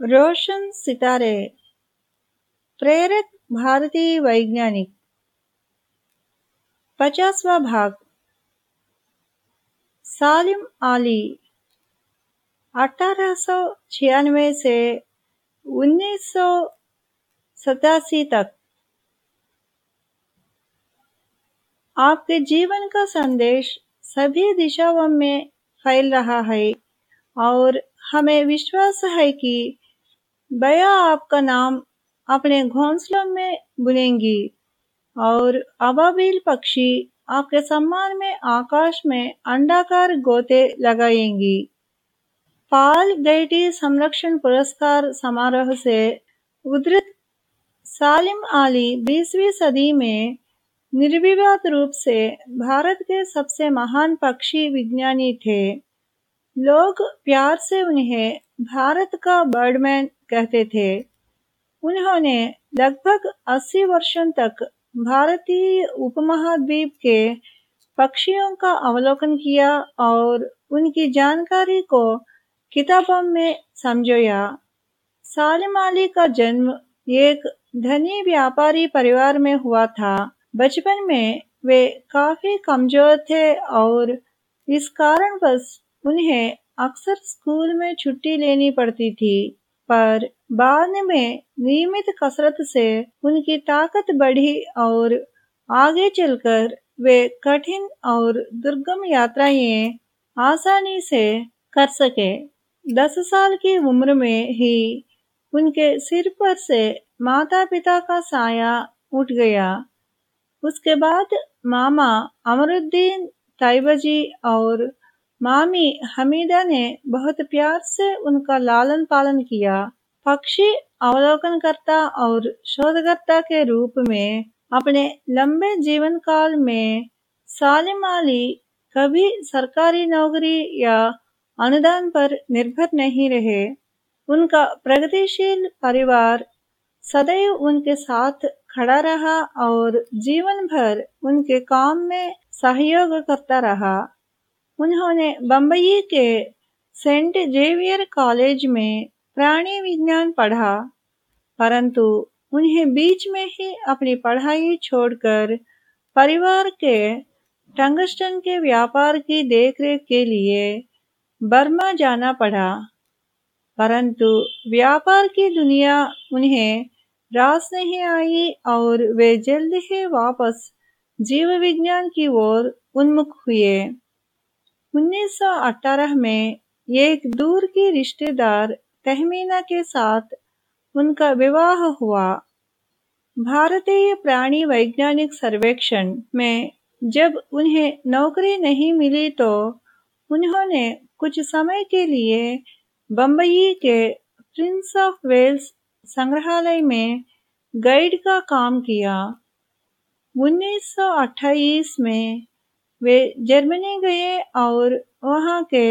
रोशन सितारे प्रेरक भारतीय वैज्ञानिक, पचासवा भाग, सालिम आली अठारह सौ छियानवे से उन्नीस सौ सतासी तक। आपके जीवन का संदेश सभी दिशाओं में फैल रहा है और हमें विश्वास है कि बया आपका नाम अपने घोंसलों में बुनेंगी और अबाबिल पक्षी आपके सम्मान में आकाश में अंडाकार गोते लगाएँगी। पाल गैटी संरक्षण पुरस्कार समारोह से उद्धृत सालिम अली 20वीं सदी में निर्विवाद रूप से भारत के सबसे महान पक्षी विज्ञानी थे। लोग प्यार से उन्हें भारत का बर्डमैन कहते थे। उन्होंने लगभग 80 वर्षों तक भारतीय उपमहाद्वीप के पक्षियों का अवलोकन किया और उनकी जानकारी को किताबों में समझोया। सालिम अली का जन्म एक धनी व्यापारी परिवार में हुआ था। बचपन में वे काफ़ी कमज़ोर थे और इस कारण बस उन्हें अक्सर स्कूल में छुट्टी लेनी पड़ती थी। पर बाद में नियमित कसरत से उनकी ताकत बढ़ी और आगे चलकर वे कठिन और दुर्गम यात्राएँ आसानी से कर सके। दस साल की उम्र में ही उनके सिर पर से माता पिता का साया उठ गया। उसके बाद मामा अमरुद्दीन तैबजी और मामी हमीदा ने बहुत प्यार से उनका लालन पालन किया। पक्षी अवलोकनकर्ता और शोधकर्ता के रूप में अपने लंबे जीवन काल में सालिम अली कभी सरकारी नौकरी या अनुदान पर निर्भर नहीं रहे। उनका प्रगतिशील परिवार सदैव उनके साथ खड़ा रहा और जीवन भर उनके काम में सहयोग करता रहा। उन्होंने बम्बई के सेंट जेवियर कॉलेज में प्राणी विज्ञान पढ़ा, परंतु उन्हें बीच में ही अपनी पढ़ाई छोड़कर परिवार के टंगस्टन के व्यापार की देखरेख के लिए बर्मा जाना पड़ा। परंतु व्यापार की दुनिया उन्हें रास नहीं आई और वे जल्द ही वापस जीव विज्ञान की ओर उन्मुख हुए। 1918 में एक दूर की रिश्तेदार तहमीना के साथ उनका विवाह हुआ। भारतीय प्राणी वैज्ञानिक सर्वेक्षण में जब उन्हें नौकरी नहीं मिली तो उन्होंने कुछ समय के लिए बम्बई के प्रिंस ऑफ़ वेल्स संग्रहालय में गाइड का काम किया। 1928 में वे जर्मनी गए और वहाँ के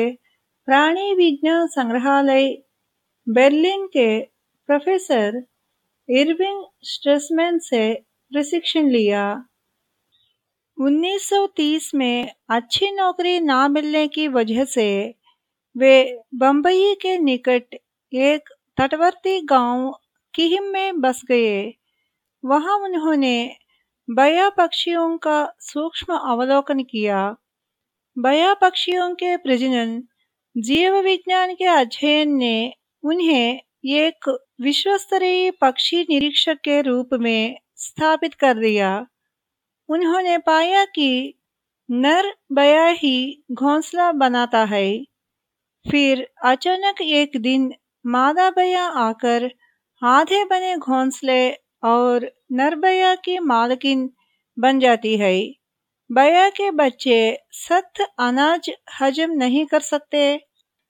प्राणी विज्ञान संग्रहालय बर्लिन के प्रोफेसर इरविंग स्ट्रेसमैन से प्रशिक्षण लिया। 1930 में अच्छी नौकरी ना मिलने की वजह से वे बम्बई के निकट एक तटवर्ती गाँव किहिम में बस गए। वहाँ उन्होंने बया पक्षियों का सूक्ष्म अवलोकन किया। बया पक्षियों के प्रजनन जीव विज्ञान के अध्ययन ने उन्हें एक विश्वस्तरीय पक्षी निरीक्षक के रूप में स्थापित कर दिया। उन्होंने पाया कि नर बया ही घोंसला बनाता है। फिर अचानक एक दिन मादा बया आकर आधे बने घोंसले और नरबया की मालकिन बन जाती है। बया के बच्चे सख्त अनाज हजम नहीं कर सकते,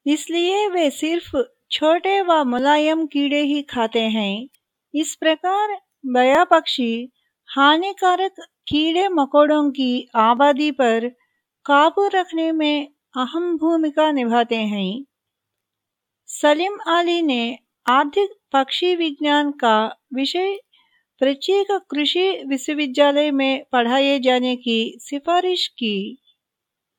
इसलिए वे सिर्फ़ छोटे व मुलायम कीड़े ही खाते हैं। इस प्रकार बया पक्षी हानिकारक कीड़े मकोड़ों की आबादी पर काबू रखने में अहम भूमिका निभाते हैं। सलीम अली ने आर्थिक पक्षी विज्ञान का विषय प्रत्येक कृषि विश्वविद्यालय में पढ़ाए जाने की सिफारिश की।